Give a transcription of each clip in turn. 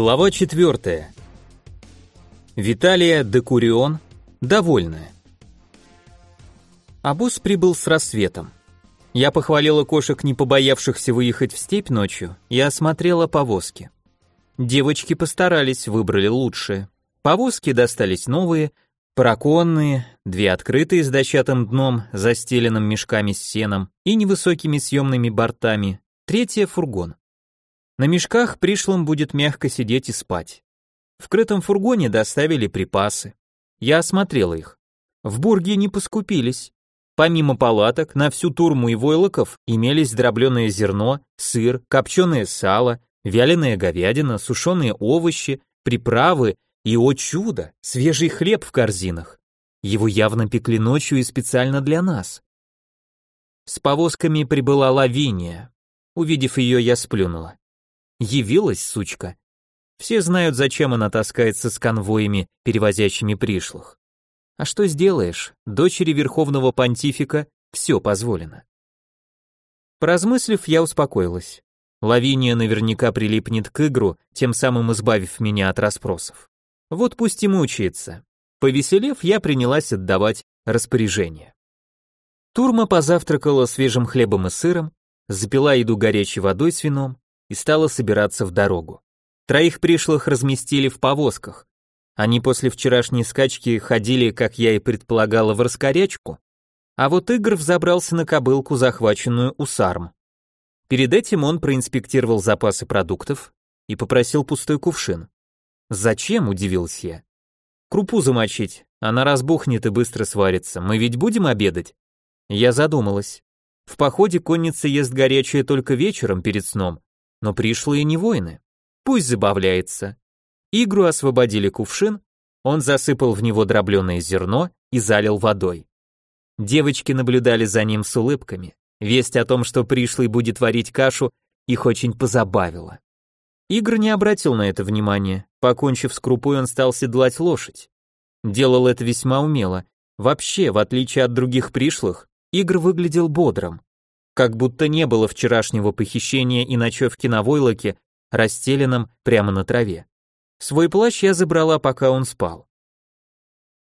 Глава 4. Виталия Декурион, довольная. Абус прибыл с рассветом. Я похвалила кошек, не побоявшихся выехать в степь ночью, и осмотрела повозки. Девочки постарались, выбрали лучшие. Повозки достались новые, параконные, две открытые с дощатым дном, застеленным мешками с сеном и невысокими съемными бортами, третья фургон. На мешках пришлым будет мягко сидеть и спать. В крытом фургоне доставили припасы. Я осмотрела их. В бурге не поскупились. Помимо палаток, на всю турму и войлоков имелись дробленое зерно, сыр, копченое сало, вяленая говядина, сушеные овощи, приправы и, о чудо, свежий хлеб в корзинах. Его явно пекли ночью и специально для нас. С повозками прибыла Лавиния. Увидев ее, я сплюнула. Явилась, сучка. Все знают, зачем она таскается с конвоями, перевозящими пришлых. А что сделаешь? Дочери Верховного Понтифика все позволено. Поразмыслив, я успокоилась. Лавиния наверняка прилипнет к игру, тем самым избавив меня от расспросов. Вот пусть и мучается. Повеселев, я принялась отдавать распоряжение. Турма позавтракала свежим хлебом и сыром, запила еду горячей водой с вином, и стала собираться в дорогу. Троих пришлых разместили в повозках. Они после вчерашней скачки ходили, как я и предполагала, в раскорячку, а вот Игорь взобрался на кобылку, захваченную у сарм. Перед этим он проинспектировал запасы продуктов и попросил пустой кувшин. «Зачем?» – удивился я. «Крупу замочить, она разбухнет и быстро сварится, мы ведь будем обедать?» Я задумалась. В походе конница ест горячее только вечером перед сном, но пришлые не воины. Пусть забавляется. Игру освободили кувшин, он засыпал в него дробленое зерно и залил водой. Девочки наблюдали за ним с улыбками. Весть о том, что пришлый будет варить кашу, их очень позабавила. Игр не обратил на это внимания. Покончив с крупой, он стал седлать лошадь. Делал это весьма умело. Вообще, в отличие от других пришлых, Игр выглядел бодрым как будто не было вчерашнего похищения и ночевки на войлоке, расстеленном прямо на траве. Свой плащ я забрала, пока он спал.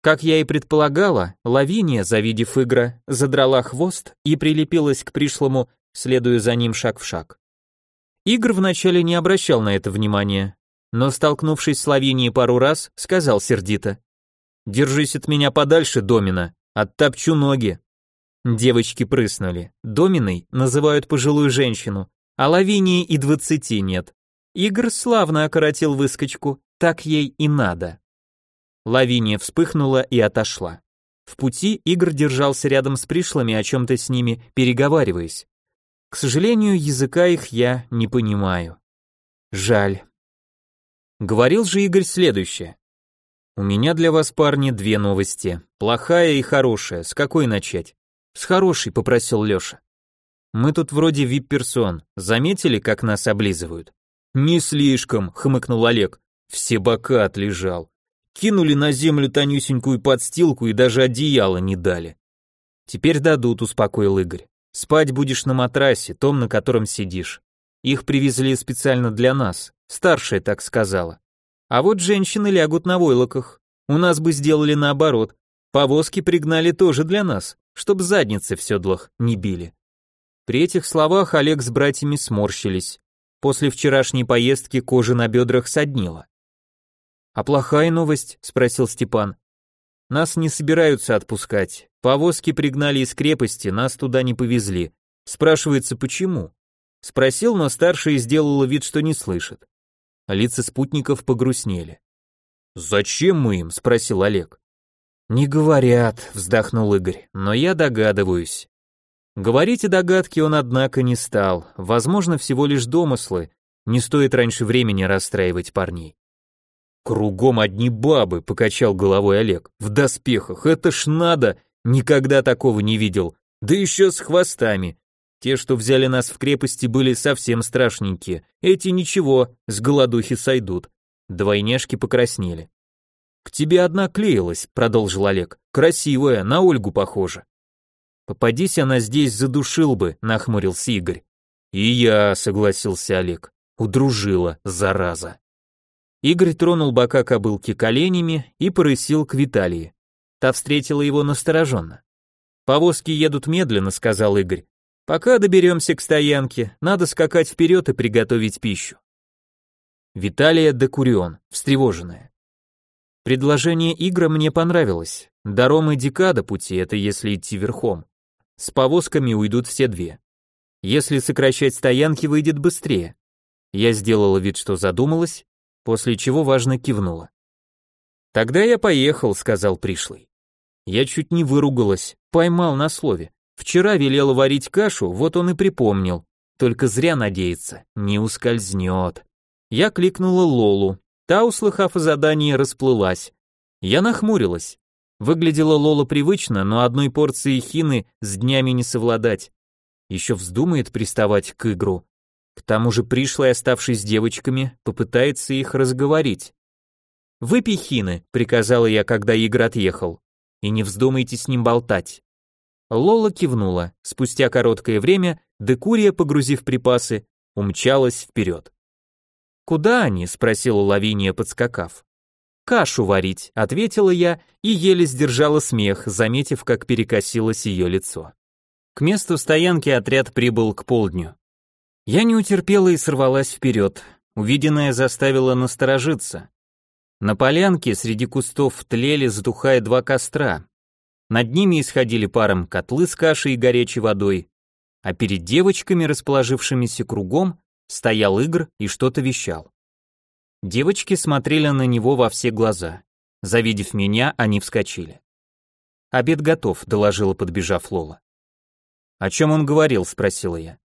Как я и предполагала, Лавиния, завидев Игра, задрала хвост и прилепилась к пришлому, следуя за ним шаг в шаг. Игр вначале не обращал на это внимания, но, столкнувшись с Лавинией пару раз, сказал сердито. «Держись от меня подальше, Домина, оттопчу ноги». Девочки прыснули. Доминой называют пожилую женщину, а Лавинии и двадцати нет. Игорь славно окоротил выскочку, так ей и надо. Лавиния вспыхнула и отошла. В пути Игорь держался рядом с пришлыми, о чем-то с ними переговариваясь. К сожалению, языка их я не понимаю. Жаль. Говорил же Игорь следующее. У меня для вас, парни, две новости. Плохая и хорошая. С какой начать? «С хорошей», — попросил Лёша. «Мы тут вроде вип-персон. Заметили, как нас облизывают?» «Не слишком», — хмыкнул Олег. Все бока отлежал. Кинули на землю тонюсенькую подстилку и даже одеяло не дали. «Теперь дадут», — успокоил Игорь. «Спать будешь на матрасе, том, на котором сидишь. Их привезли специально для нас, старшая так сказала. А вот женщины лягут на войлоках. У нас бы сделали наоборот. Повозки пригнали тоже для нас чтоб задницы в седлах не били. При этих словах Олег с братьями сморщились. После вчерашней поездки кожа на бедрах соднила. «А плохая новость?» — спросил Степан. «Нас не собираются отпускать. Повозки пригнали из крепости, нас туда не повезли. Спрашивается, почему?» Спросил, но старший сделала вид, что не слышит. Лица спутников погрустнели. «Зачем мы им?» — спросил Олег. «Не говорят», — вздохнул Игорь, — «но я догадываюсь». Говорить о догадке он, однако, не стал. Возможно, всего лишь домыслы. Не стоит раньше времени расстраивать парней. «Кругом одни бабы», — покачал головой Олег. «В доспехах, это ж надо! Никогда такого не видел. Да еще с хвостами. Те, что взяли нас в крепости, были совсем страшненькие. Эти ничего, с голодухи сойдут». Двойняшки покраснели. «К тебе одна клеилась», — продолжил Олег. «Красивая, на Ольгу похожа». «Попадись она здесь, задушил бы», — нахмурился Игорь. «И я», — согласился Олег. «Удружила, зараза». Игорь тронул бока кобылки коленями и порысил к Виталии. Та встретила его настороженно. «Повозки едут медленно», — сказал Игорь. «Пока доберемся к стоянке, надо скакать вперед и приготовить пищу». Виталия Декурион, встревоженная. Предложение Игра мне понравилось. До Ромы декада пути, это если идти верхом. С повозками уйдут все две. Если сокращать стоянки, выйдет быстрее. Я сделала вид, что задумалась, после чего важно кивнула. «Тогда я поехал», — сказал пришлый. Я чуть не выругалась, поймал на слове. Вчера велела варить кашу, вот он и припомнил. Только зря надеется, не ускользнет. Я кликнула Лолу. Та, услыхав о задании, расплылась. Я нахмурилась. Выглядела Лола привычно, но одной порции хины с днями не совладать. Еще вздумает приставать к игру. К тому же пришлый, оставшись с девочками, попытается их разговорить. «Выпей хины», — приказала я, когда Игр отъехал и не вздумайте с ним болтать. Лола кивнула. Спустя короткое время Декурия, погрузив припасы, умчалась вперед. «Куда они?» — спросила Лавиния, подскакав. «Кашу варить», — ответила я и еле сдержала смех, заметив, как перекосилось ее лицо. К месту стоянки отряд прибыл к полдню. Я не утерпела и сорвалась вперед. Увиденное заставило насторожиться. На полянке среди кустов тлели, затухая два костра. Над ними исходили паром котлы с кашей и горячей водой, а перед девочками, расположившимися кругом, стоял Игр и что-то вещал. Девочки смотрели на него во все глаза. Завидев меня, они вскочили. «Обед готов», — доложила, подбежав Лола. «О чем он говорил?» — спросила я.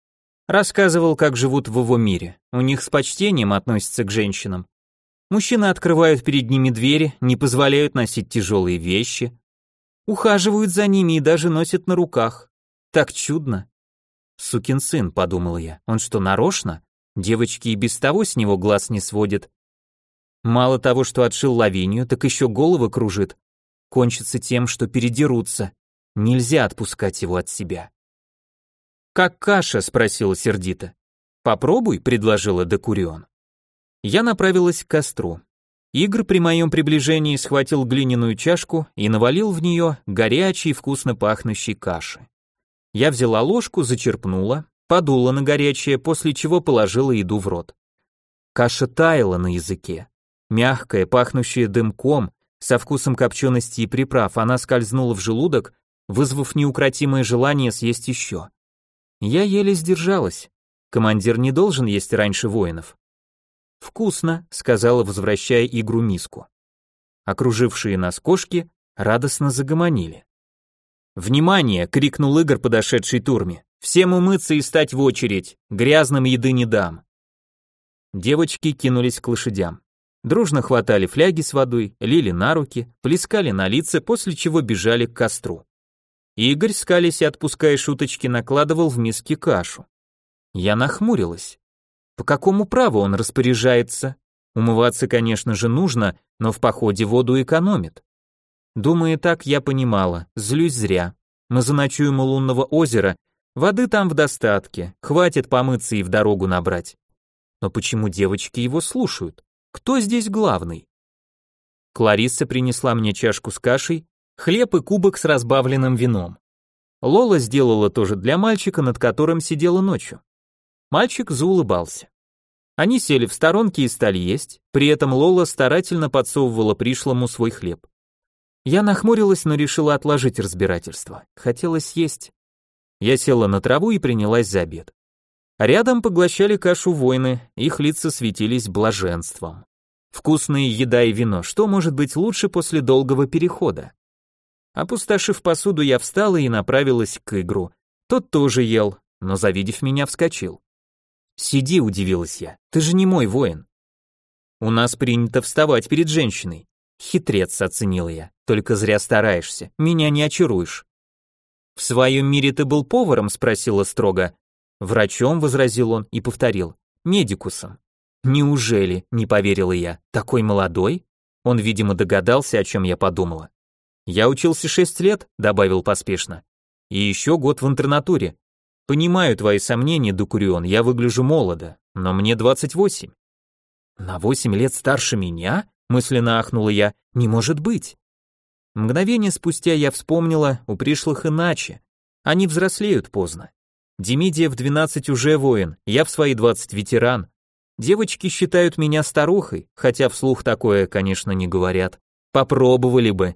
Рассказывал, как живут в его мире. У них с почтением относятся к женщинам, Мужчины открывают перед ними двери, не позволяют носить тяжелые вещи, ухаживают за ними и даже носят на руках. Так чудно. Сукин сын, подумал я. Он что, нарочно? Девочки и без того с него глаз не сводят. Мало того, что отшил Лавинию, так еще головы кружит. Кончится тем, что передерутся. Нельзя отпускать его от себя. «Как каша?» — спросила сердито. «Попробуй», — предложила Декурион. Я направилась к костру. Игр при моем приближении схватил глиняную чашку и навалил в нее горячей вкусно пахнущей каши. Я взяла ложку, зачерпнула, подула на горячее, после чего положила еду в рот. Каша таяла на языке. Мягкая, пахнущая дымком, со вкусом копчености и приправ, она скользнула в желудок, вызвав неукротимое желание съесть еще. Я еле сдержалась. Командир не должен есть раньше воинов. «Вкусно», — сказала, возвращая игру миску. Окружившие нас кошки радостно загомонили. «Внимание!» — крикнул Игорь, подошедший турме. «Всем умыться и стать в очередь! Грязным еды не дам!» Девочки кинулись к лошадям. Дружно хватали фляги с водой, лили на руки, плескали на лица, после чего бежали к костру. Игорь, скались отпуская шуточки, накладывал в миски кашу. Я нахмурилась. По какому праву он распоряжается? Умываться, конечно же, нужно, но в походе воду экономит. Думая так, я понимала, злюсь зря. Мы заночуем у лунного озера, воды там в достатке, хватит помыться и в дорогу набрать. Но почему девочки его слушают? Кто здесь главный? Кларисса принесла мне чашку с кашей, хлеб и кубок с разбавленным вином. Лола сделала тоже для мальчика, над которым сидела ночью. Мальчик заулыбался. Они сели в сторонке и стали есть, при этом Лола старательно подсовывала пришлому свой хлеб. Я нахмурилась, но решила отложить разбирательство. Хотелось есть. Я села на траву и принялась за обед. Рядом поглощали кашу воины, их лица светились блаженством. Вкусная еда и вино, что может быть лучше после долгого перехода? Опустошив посуду, я встала и направилась к игру. Тот тоже ел, но, завидев меня, вскочил. «Сиди», — удивилась я, — «ты же не мой воин». «У нас принято вставать перед женщиной». «Хитрец», — оценил я, — «только зря стараешься, меня не очаруешь». «В своем мире ты был поваром?» — спросила строго. «Врачом», — возразил он и повторил, — «медикусом». «Неужели?» — не поверила я. «Такой молодой?» Он, видимо, догадался, о чем я подумала. «Я учился шесть лет», — добавил поспешно. «И еще год в интернатуре. Понимаю твои сомнения, Дукурион, я выгляжу молодо, но мне 28. На восемь лет старше меня? Мысленно ахнула я. Не может быть. Мгновение спустя я вспомнила, у пришлых иначе. Они взрослеют поздно. Демидия в 12 уже воин, я в свои 20 ветеран. Девочки считают меня старухой, хотя вслух такое, конечно, не говорят. Попробовали бы.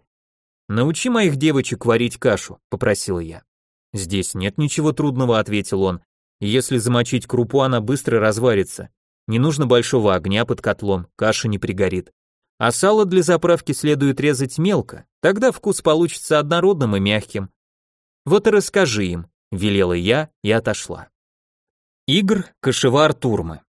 Научи моих девочек варить кашу, попросила я. Здесь нет ничего трудного, ответил он. Если замочить крупу, она быстро разварится. Не нужно большого огня под котлом, каша не пригорит. А сало для заправки следует резать мелко, тогда вкус получится однородным и мягким. Вот и расскажи им, велела я и отошла. Игр, кошевар Турмы.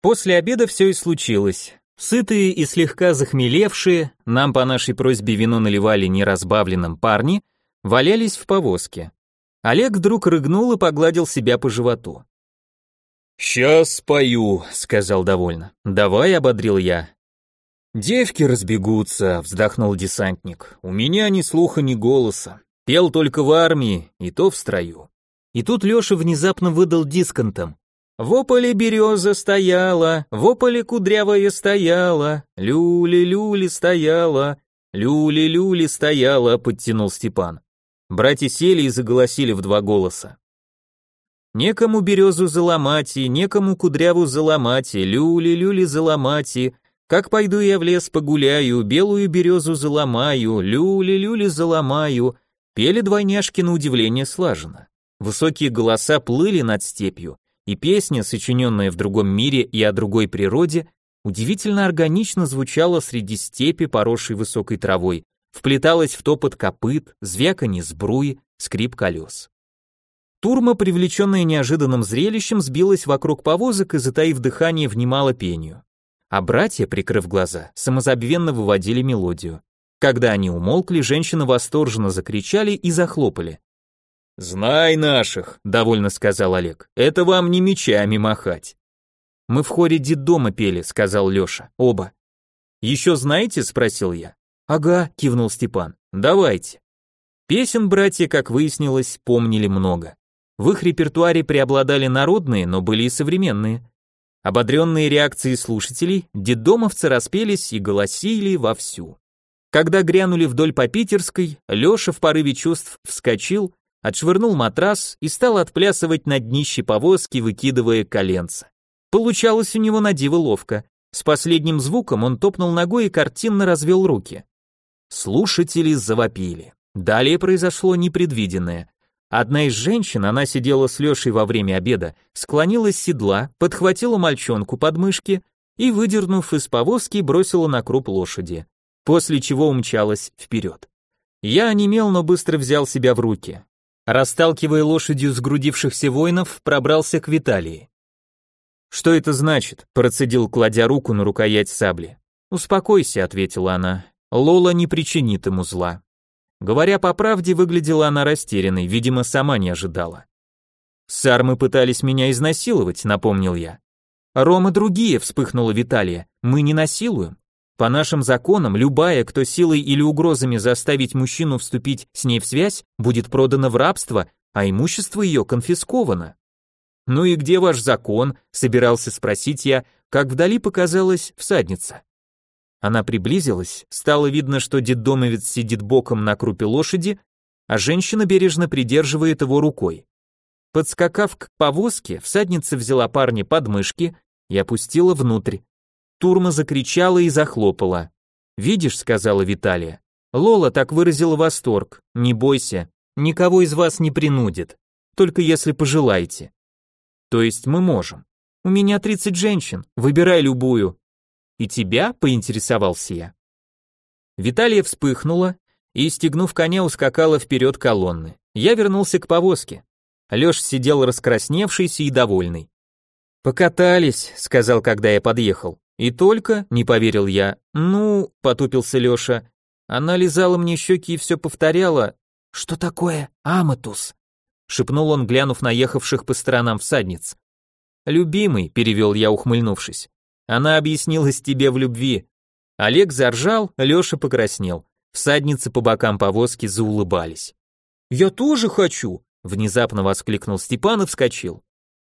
После обеда все и случилось. Сытые и слегка захмелевшие, нам по нашей просьбе вино наливали неразбавленным парни, валялись в повозке. Олег вдруг рыгнул и погладил себя по животу. «Сейчас спою», — сказал довольно. «Давай», — ободрил я. «Девки разбегутся», — вздохнул десантник. «У меня ни слуха, ни голоса. Пел только в армии, и то в строю». И тут Леша внезапно выдал дисконтом. Ополе береза стояла, в ополе кудрявая стояла, люли-люли стояла, люли-люли стояла, подтянул Степан. Братья сели и заголосили в два голоса. Некому березу заломать, и некому кудряву заломать, люли-люли заломать, как пойду я в лес погуляю, белую березу заломаю, люли-люли заломаю, пели двойняшки на удивление слаженно. Высокие голоса плыли над степью, и песня, сочиненная в другом мире и о другой природе, удивительно органично звучала среди степи, поросшей высокой травой, вплеталась в топот копыт, звяканье сбруи, скрип колес. Турма, привлеченная неожиданным зрелищем, сбилась вокруг повозок и, затаив дыхание, внимала пению. А братья, прикрыв глаза, самозабвенно выводили мелодию. Когда они умолкли, женщины восторженно закричали и захлопали. «Знай наших», — довольно сказал Олег, — «это вам не мечами махать». «Мы в хоре детдома пели», — сказал Леша, — «оба». «Еще знаете?» — спросил я. «Ага», — кивнул Степан, — «давайте». Песен братья, как выяснилось, помнили много. В их репертуаре преобладали народные, но были и современные. Ободренные реакции слушателей, детдомовцы распелись и голосили вовсю. Когда грянули вдоль по Питерской, Леша в порыве чувств вскочил, отшвырнул матрас и стал отплясывать на днище повозки, выкидывая коленца. Получалось у него на диво ловко. С последним звуком он топнул ногой и картинно развел руки. Слушатели завопили. Далее произошло непредвиденное. Одна из женщин, она сидела с Лешей во время обеда, склонилась с седла, подхватила мальчонку под мышки и, выдернув из повозки, бросила на круп лошади, после чего умчалась вперед. Я онемел, но быстро взял себя в руки. Расталкивая лошадью сгрудившихся воинов, пробрался к Виталии. «Что это значит?» – процедил, кладя руку на рукоять сабли. «Успокойся», – ответила она. «Лола не причинит ему зла». Говоря по правде, выглядела она растерянной, видимо, сама не ожидала. «Сармы пытались меня изнасиловать», — напомнил я. «Рома другие», — вспыхнула Виталия. «Мы не насилуем. По нашим законам, любая, кто силой или угрозами заставить мужчину вступить с ней в связь, будет продана в рабство, а имущество ее конфисковано. Ну и где ваш закон? собирался спросить я, как вдали показалась всадница. Она приблизилась, стало видно, что детдомовец сидит боком на крупе лошади, а женщина бережно придерживает его рукой. Подскакав к повозке, всадница взяла парня под мышки и опустила внутрь. Турма закричала и захлопала. «Видишь», — сказала Виталия, — «Лола так выразила восторг. Не бойся, никого из вас не принудит. Только если пожелаете». «То есть мы можем. У меня 30 женщин, выбирай любую». «И тебя?» — поинтересовался я. Виталия вспыхнула и, стегнув коня, ускакала вперед колонны. Я вернулся к повозке. Лёш сидел раскрасневшийся и довольный. «Покатались», — сказал, когда я подъехал. «И только?» — не поверил я. «Ну», — потупился Лёша. Она лизала мне щеки и все повторяла. «Что такое Аматус?» — шепнул он, глянув на ехавших по сторонам всадниц. «Любимый», — перевел я, ухмыльнувшись. «Она объяснилась тебе в любви». Олег заржал, Лёша покраснел. Всадницы по бокам повозки заулыбались. «Я тоже хочу!» — внезапно воскликнул Степан и вскочил.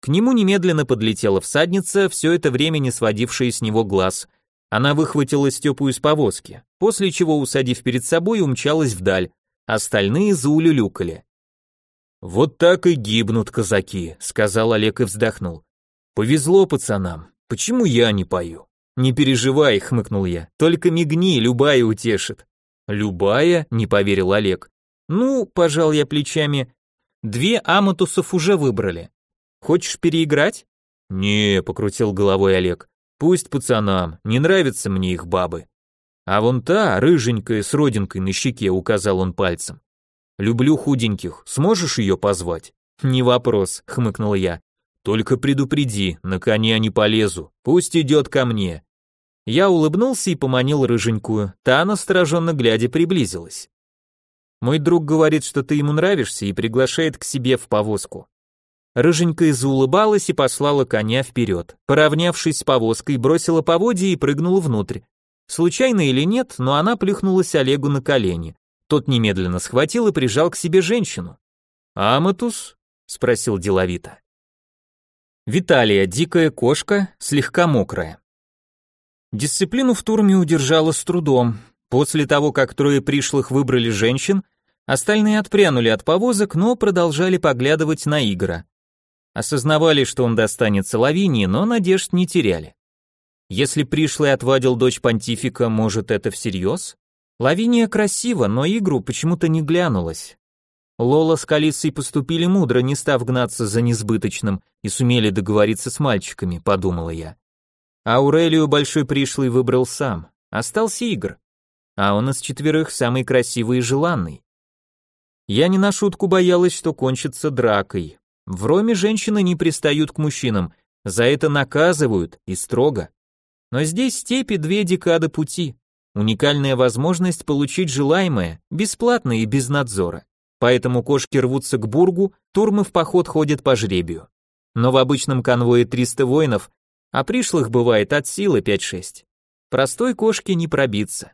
К нему немедленно подлетела всадница, все это время не сводившая с него глаз. Она выхватила Степу из повозки, после чего, усадив перед собой, умчалась вдаль. Остальные заулюлюкали. «Вот так и гибнут казаки», — сказал Олег и вздохнул. «Повезло пацанам. Почему я не пою?» «Не переживай», — хмыкнул я. «Только мигни, любая утешит». «Любая?» — не поверил Олег. «Ну, пожал я плечами. Две аматусов уже выбрали. Хочешь переиграть? Не, покрутил головой Олег. Пусть пацанам, не нравятся мне их бабы. А вон та, рыженькая, с родинкой на щеке, указал он пальцем. Люблю худеньких, сможешь ее позвать? Не вопрос, хмыкнул я. Только предупреди, на коня не полезу, пусть идет ко мне. Я улыбнулся и поманил рыженькую, та настороженно глядя приблизилась. Мой друг говорит, что ты ему нравишься и приглашает к себе в повозку. Рыженькая заулыбалась и послала коня вперед. Поравнявшись с повозкой, бросила поводья и прыгнула внутрь. Случайно или нет, но она плюхнулась Олегу на колени. Тот немедленно схватил и прижал к себе женщину. «Аматус?» — спросил деловито. Виталия, дикая кошка, слегка мокрая. Дисциплину в турме удержала с трудом. После того, как трое пришлых выбрали женщин, остальные отпрянули от повозок, но продолжали поглядывать на Игора. Осознавали, что он достанется Лавинии, но надежд не теряли. Если пришлый отвадил дочь понтифика, может, это всерьез? Лавиния красива, но игру почему-то не глянулась. Лола с Калиссой поступили мудро, не став гнаться за несбыточным, и сумели договориться с мальчиками, подумала я. Аурелию большой пришлый выбрал сам, остался Игр, а он из четверых самый красивый и желанный. Я не на шутку боялась, что кончится дракой, в Роме женщины не пристают к мужчинам, за это наказывают и строго. Но здесь степи две декады пути. Уникальная возможность получить желаемое, бесплатно и без надзора. Поэтому кошки рвутся к бургу, турмы в поход ходят по жребию. Но в обычном конвое 300 воинов, а пришлых бывает от силы 5-6. Простой кошке не пробиться.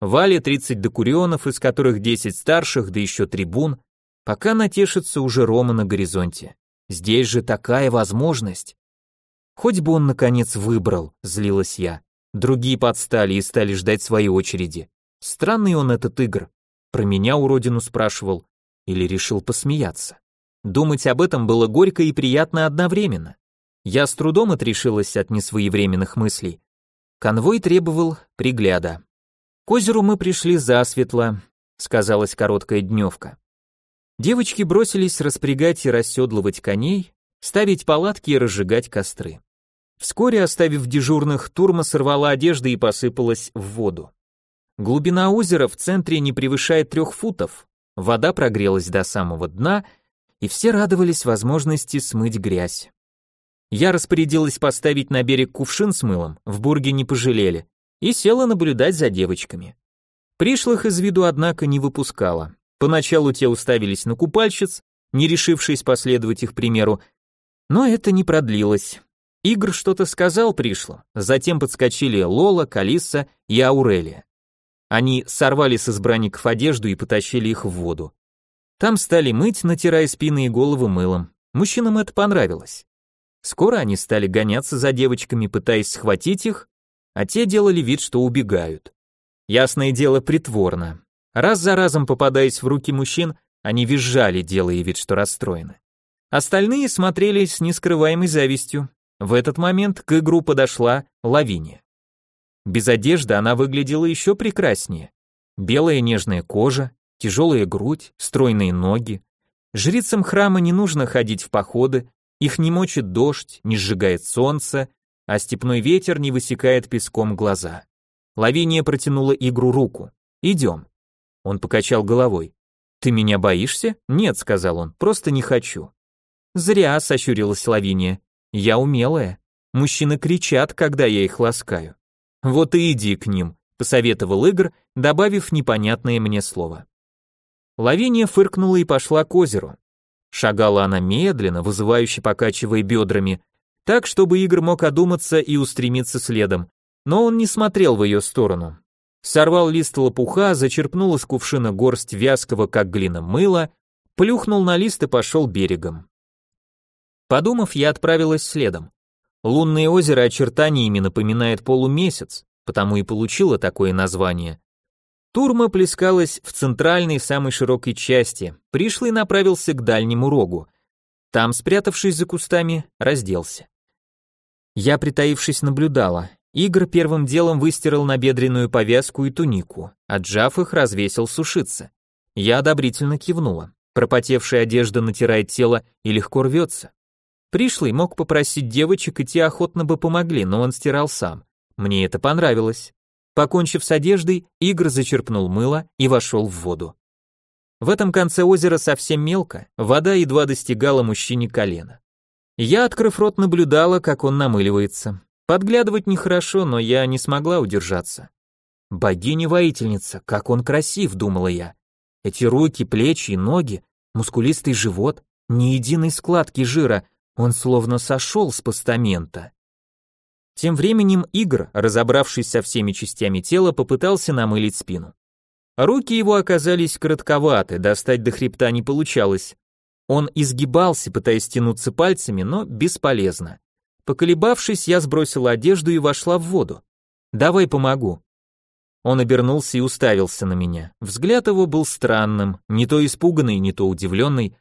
Вале 30 докурионов, из которых 10 старших, да еще трибун, Пока натешится уже Рома на горизонте. Здесь же такая возможность. Хоть бы он наконец выбрал, злилась я. Другие подстали и стали ждать своей очереди. Странный он этот игр. Про меня уродину спрашивал или решил посмеяться. Думать об этом было горько и приятно одновременно. Я с трудом отрешилась от несвоевременных мыслей. Конвой требовал пригляда. К озеру мы пришли засветло, сказалась короткая дневка. Девочки бросились распрягать и расседлывать коней, ставить палатки и разжигать костры. Вскоре, оставив дежурных, турма сорвала одежды и посыпалась в воду. Глубина озера в центре не превышает трех футов, вода прогрелась до самого дна, и все радовались возможности смыть грязь. Я распорядилась поставить на берег кувшин с мылом, в бурге не пожалели, и села наблюдать за девочками. Пришлых из виду, однако, не выпускала. Поначалу те уставились на купальщиц, не решившись последовать их примеру, но это не продлилось. Игр что-то сказал пришло, затем подскочили Лола, Калисса и Аурелия. Они сорвали с избранников одежду и потащили их в воду. Там стали мыть, натирая спины и головы мылом. Мужчинам это понравилось. Скоро они стали гоняться за девочками, пытаясь схватить их, а те делали вид, что убегают. Ясное дело, притворно. Раз за разом попадаясь в руки мужчин, они визжали, делая вид, что расстроены. Остальные смотрели с нескрываемой завистью. В этот момент к игру подошла Лавиния. Без одежды она выглядела еще прекраснее. Белая нежная кожа, тяжелая грудь, стройные ноги. Жрицам храма не нужно ходить в походы, их не мочит дождь, не сжигает солнце, а степной ветер не высекает песком глаза. Лавиния протянула игру руку. «Идем». Он покачал головой. «Ты меня боишься?» «Нет», — сказал он, — «просто не хочу». «Зря», — сощурилась Лавиния. «Я умелая. Мужчины кричат, когда я их ласкаю». «Вот и иди к ним», — посоветовал Игорь, добавив непонятное мне слово. Лавиния фыркнула и пошла к озеру. Шагала она медленно, вызывающе покачивая бедрами, так, чтобы Игорь мог одуматься и устремиться следом, но он не смотрел в ее сторону сорвал лист лопуха, зачерпнул из кувшина горсть вязкого, как глина, мыла, плюхнул на лист и пошел берегом. Подумав, я отправилась следом. Лунное озеро очертаниями напоминает полумесяц, потому и получило такое название. Турма плескалась в центральной самой широкой части, пришлый направился к дальнему рогу. Там, спрятавшись за кустами, разделся. Я, притаившись, наблюдала. Игорь первым делом выстирал набедренную повязку и тунику, отжав их, развесил сушиться. Я одобрительно кивнула. Пропотевшая одежда натирает тело и легко рвется. Пришлый мог попросить девочек, и те охотно бы помогли, но он стирал сам. Мне это понравилось. Покончив с одеждой, Игорь зачерпнул мыло и вошел в воду. В этом конце озера совсем мелко, вода едва достигала мужчине колена. Я, открыв рот, наблюдала, как он намыливается. Подглядывать нехорошо, но я не смогла удержаться. Богиня-воительница, как он красив, думала я. Эти руки, плечи и ноги, мускулистый живот, ни единой складки жира, он словно сошел с постамента. Тем временем Игр, разобравшись со всеми частями тела, попытался намылить спину. Руки его оказались коротковаты, достать до хребта не получалось. Он изгибался, пытаясь тянуться пальцами, но бесполезно. Поколебавшись, я сбросила одежду и вошла в воду. «Давай помогу». Он обернулся и уставился на меня. Взгляд его был странным, не то испуганный, не то удивленный.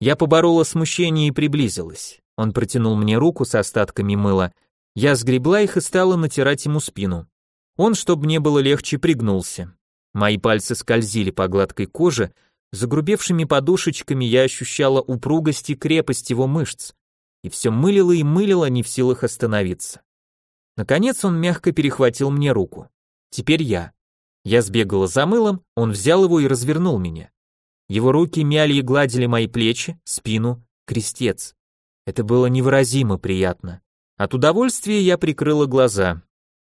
Я поборола смущение и приблизилась. Он протянул мне руку с остатками мыла — я сгребла их и стала натирать ему спину. Он, чтобы мне было легче, пригнулся. Мои пальцы скользили по гладкой коже, загрубевшими подушечками я ощущала упругость и крепость его мышц, и все мылило и мылило, не в силах остановиться. Наконец он мягко перехватил мне руку. Теперь я. Я сбегала за мылом, он взял его и развернул меня. Его руки мяли и гладили мои плечи, спину, крестец. Это было невыразимо приятно. От удовольствия я прикрыла глаза.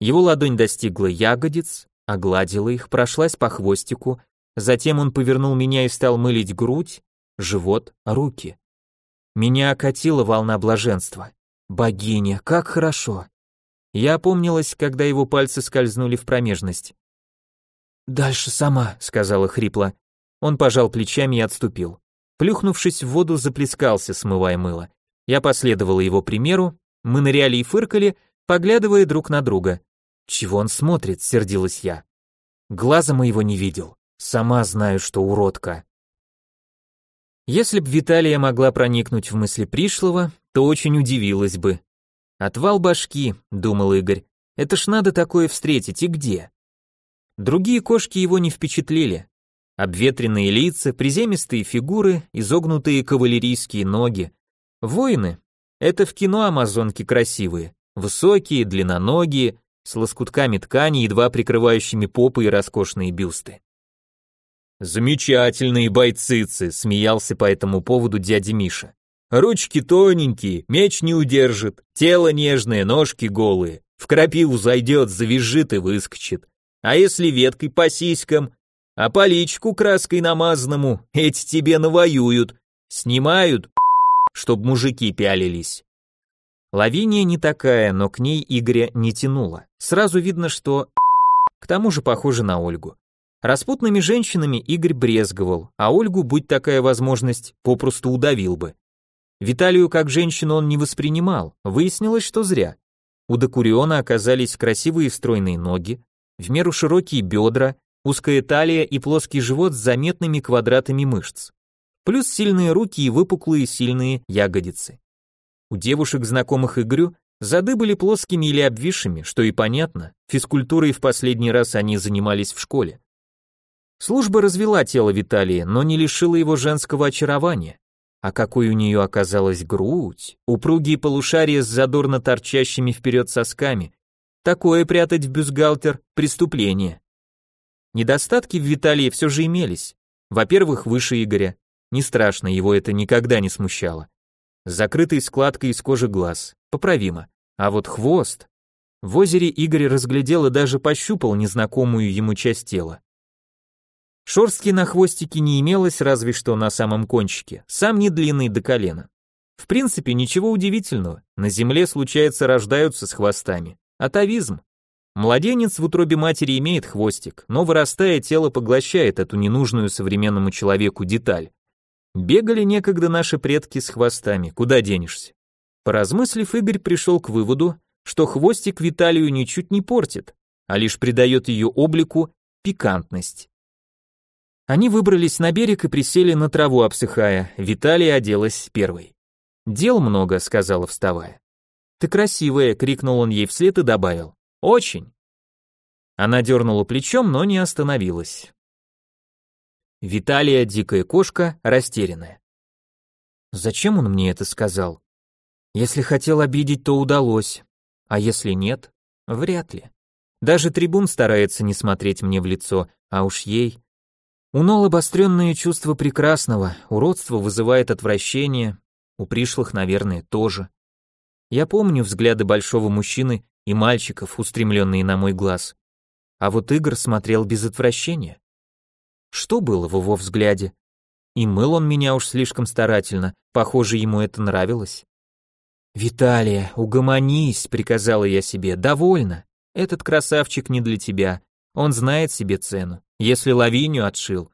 Его ладонь достигла ягодиц, огладила их, прошлась по хвостику, затем он повернул меня и стал мылить грудь, живот, руки. Меня окатила волна блаженства. Богиня, как хорошо. Я опомнилась, когда его пальцы скользнули в промежность. «Дальше сама», — сказала хрипло. Он пожал плечами и отступил. Плюхнувшись в воду, заплескался, смывая мыло. Я последовала его примеру, мы ныряли и фыркали, поглядывая друг на друга. «Чего он смотрит?» — сердилась я. Глаза моего не видел. Сама знаю, что уродка. Если б Виталия могла проникнуть в мысли пришлого, то очень удивилась бы. «Отвал башки», — думал Игорь. «Это ж надо такое встретить, и где?» Другие кошки его не впечатлили. Обветренные лица, приземистые фигуры, изогнутые кавалерийские ноги. Воины, это в кино амазонки красивые, высокие, длинноногие, с лоскутками ткани, едва прикрывающими попы и роскошные бюсты. «Замечательные бойцицы», — смеялся по этому поводу дядя Миша. «Ручки тоненькие, меч не удержит, тело нежное, ножки голые, в крапиву зайдет, завизжит и выскочит. А если веткой по сиськам, а по личку краской намазанному, эти тебе навоюют, снимают, чтоб мужики пялились. Лавиния не такая, но к ней Игоря не тянуло. Сразу видно, что к тому же похоже на Ольгу. Распутными женщинами Игорь брезговал, а Ольгу, будь такая возможность, попросту удавил бы. Виталию как женщину он не воспринимал, выяснилось, что зря. У Докуриона оказались красивые стройные ноги, в меру широкие бедра, узкая талия и плоский живот с заметными квадратами мышц плюс сильные руки и выпуклые сильные ягодицы. У девушек, знакомых Игорю, зады были плоскими или обвисшими, что и понятно, физкультурой в последний раз они занимались в школе. Служба развела тело Виталия, но не лишила его женского очарования. А какой у нее оказалась грудь, упругие полушария с задорно торчащими вперед сосками. Такое прятать в бюстгальтер – преступление. Недостатки в Виталии все же имелись. Во-первых, выше Игоря, не страшно, его это никогда не смущало. С закрытой складкой из кожи глаз. Поправимо. А вот хвост... В озере Игорь разглядел и даже пощупал незнакомую ему часть тела. Шорстки на хвостике не имелось, разве что на самом кончике, сам не длинный до колена. В принципе, ничего удивительного, на земле, случается, рождаются с хвостами. Атовизм. Младенец в утробе матери имеет хвостик, но вырастая, тело поглощает эту ненужную современному человеку деталь. Бегали некогда наши предки с хвостами, куда денешься? Поразмыслив, Игорь пришел к выводу, что хвостик Виталию ничуть не портит, а лишь придает ее облику пикантность. Они выбрались на берег и присели на траву, обсыхая. Виталия оделась первой. «Дел много», — сказала, вставая. «Ты красивая», — крикнул он ей вслед и добавил. «Очень». Она дернула плечом, но не остановилась. Виталия, дикая кошка, растерянная. Зачем он мне это сказал? Если хотел обидеть, то удалось. А если нет? Вряд ли. Даже трибун старается не смотреть мне в лицо, а уж ей. У Нол обостренное чувство прекрасного, уродство вызывает отвращение, у пришлых, наверное, тоже. Я помню взгляды большого мужчины и мальчиков, устремленные на мой глаз. А вот Игорь смотрел без отвращения. Что было в его взгляде? И мыл он меня уж слишком старательно, похоже, ему это нравилось. «Виталия, угомонись», — приказала я себе, — «довольно. Этот красавчик не для тебя. Он знает себе цену. Если лавинию отшил.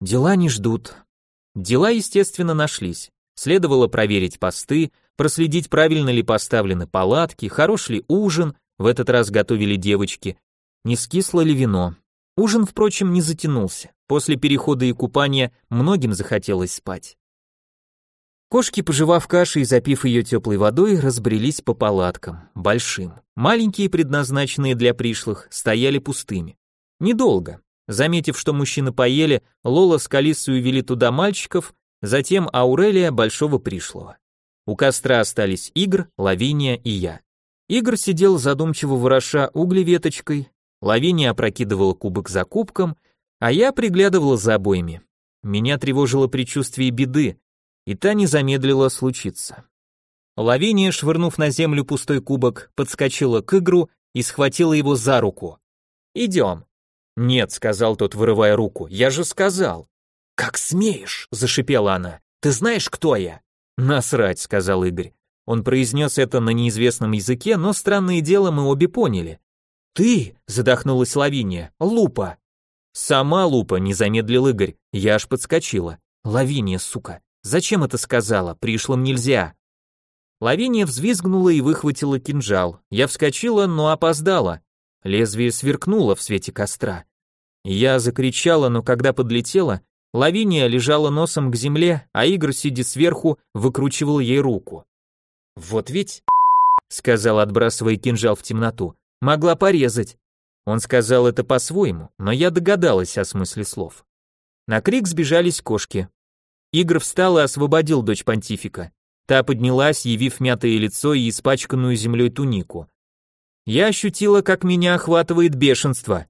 Дела не ждут». Дела, естественно, нашлись. Следовало проверить посты, проследить, правильно ли поставлены палатки, хорош ли ужин, в этот раз готовили девочки, не скисло ли вино. Ужин, впрочем, не затянулся. После перехода и купания многим захотелось спать. Кошки, пожевав каши и запив ее теплой водой, разбрелись по палаткам, большим. Маленькие, предназначенные для пришлых, стояли пустыми. Недолго. Заметив, что мужчины поели, Лола с Калиссой увели туда мальчиков, затем Аурелия большого пришлого. У костра остались Игр, Лавиния и я. Игр сидел задумчиво вороша угли веточкой, Лавиния опрокидывала кубок за кубком, а я приглядывала за обоими. Меня тревожило предчувствие беды, и та не замедлила случиться. Лавиния, швырнув на землю пустой кубок, подскочила к игру и схватила его за руку. «Идем». «Нет», — сказал тот, вырывая руку, — «я же сказал». «Как смеешь?» — зашипела она. «Ты знаешь, кто я?» «Насрать», — сказал Игорь. Он произнес это на неизвестном языке, но странное дело мы обе поняли. «Ты!» — задохнулась Лавиния. «Лупа!» «Сама Лупа!» — не замедлил Игорь. Я аж подскочила. «Лавиния, сука! Зачем это сказала? Пришлым нельзя. Лавиния взвизгнула и выхватила кинжал. Я вскочила, но опоздала. Лезвие сверкнуло в свете костра. Я закричала, но когда подлетела, Лавиния лежала носом к земле, а Игорь, сидя сверху, выкручивал ей руку. «Вот ведь...» — сказал, отбрасывая кинжал в темноту. «Могла порезать». Он сказал это по-своему, но я догадалась о смысле слов. На крик сбежались кошки. Игр встал и освободил дочь понтифика. Та поднялась, явив мятое лицо и испачканную землей тунику. Я ощутила, как меня охватывает бешенство.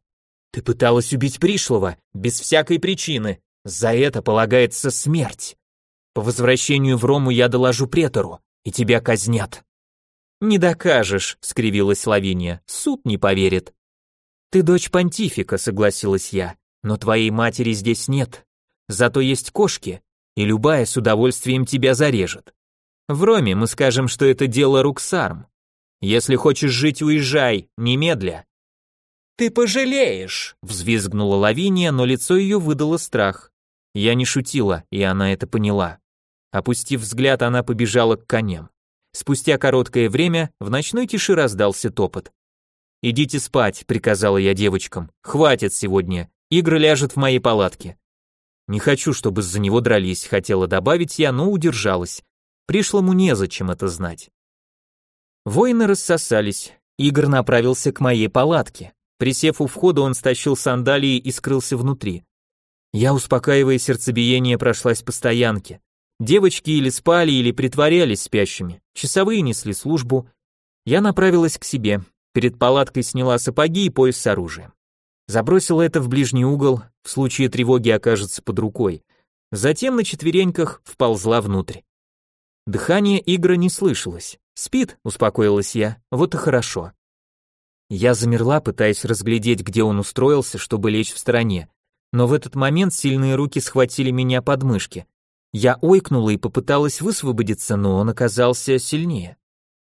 Ты пыталась убить пришлого, без всякой причины. За это полагается смерть. По возвращению в Рому я доложу претору, и тебя казнят. Не докажешь, скривилась Лавиния. Суд не поверит. Ты дочь понтифика, согласилась я. Но твоей матери здесь нет. Зато есть кошки, и любая с удовольствием тебя зарежет. В Роме мы скажем, что это дело рук сарм. Если хочешь жить, уезжай, немедля. Ты пожалеешь, взвизгнула Лавиния, но лицо ее выдало страх. Я не шутила, и она это поняла. Опустив взгляд, она побежала к коням. Спустя короткое время в ночной тиши раздался топот. «Идите спать», — приказала я девочкам. «Хватит сегодня. Игры ляжет в моей палатке. Не хочу, чтобы из-за него дрались, хотела добавить я, но удержалась. Пришлому незачем это знать. Воины рассосались. Игорь направился к моей палатке. Присев у входа, он стащил сандалии и скрылся внутри. Я, успокаивая сердцебиение, прошлась по стоянке. Девочки или спали, или притворялись спящими. Часовые несли службу. Я направилась к себе. Перед палаткой сняла сапоги и пояс с оружием. Забросила это в ближний угол, в случае тревоги окажется под рукой. Затем на четвереньках вползла внутрь. Дыхание Игра не слышалось. «Спит», — успокоилась я, — «вот и хорошо». Я замерла, пытаясь разглядеть, где он устроился, чтобы лечь в стороне. Но в этот момент сильные руки схватили меня под мышки. Я ойкнула и попыталась высвободиться, но он оказался сильнее.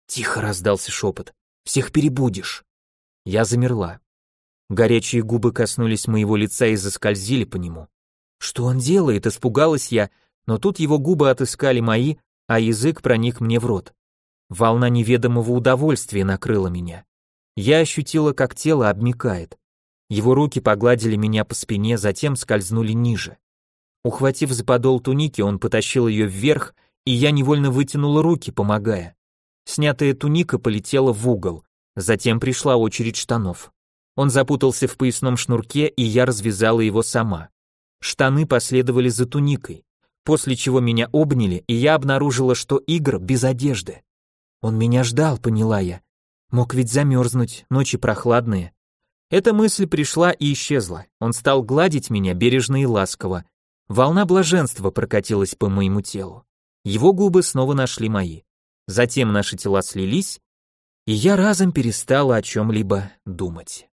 Тихо раздался шепот. «Всех перебудешь». Я замерла. Горячие губы коснулись моего лица и заскользили по нему. Что он делает? Испугалась я, Но тут его губы отыскали мои, а язык проник мне в рот. Волна неведомого удовольствия накрыла меня. Я ощутила, как тело обмикает. Его руки погладили меня по спине, затем скользнули ниже. Ухватив за подол туники, он потащил ее вверх, и я невольно вытянула руки, помогая. Снятая туника полетела в угол. Затем пришла очередь штанов. Он запутался в поясном шнурке, и я развязала его сама. Штаны последовали за туникой, после чего меня обняли, и я обнаружила, что Игр без одежды. Он меня ждал, поняла я. Мог ведь замерзнуть, ночи прохладные. Эта мысль пришла и исчезла. Он стал гладить меня бережно и ласково. Волна блаженства прокатилась по моему телу. Его губы снова нашли мои. Затем наши тела слились, и я разом перестала о чем-либо думать.